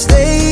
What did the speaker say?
stay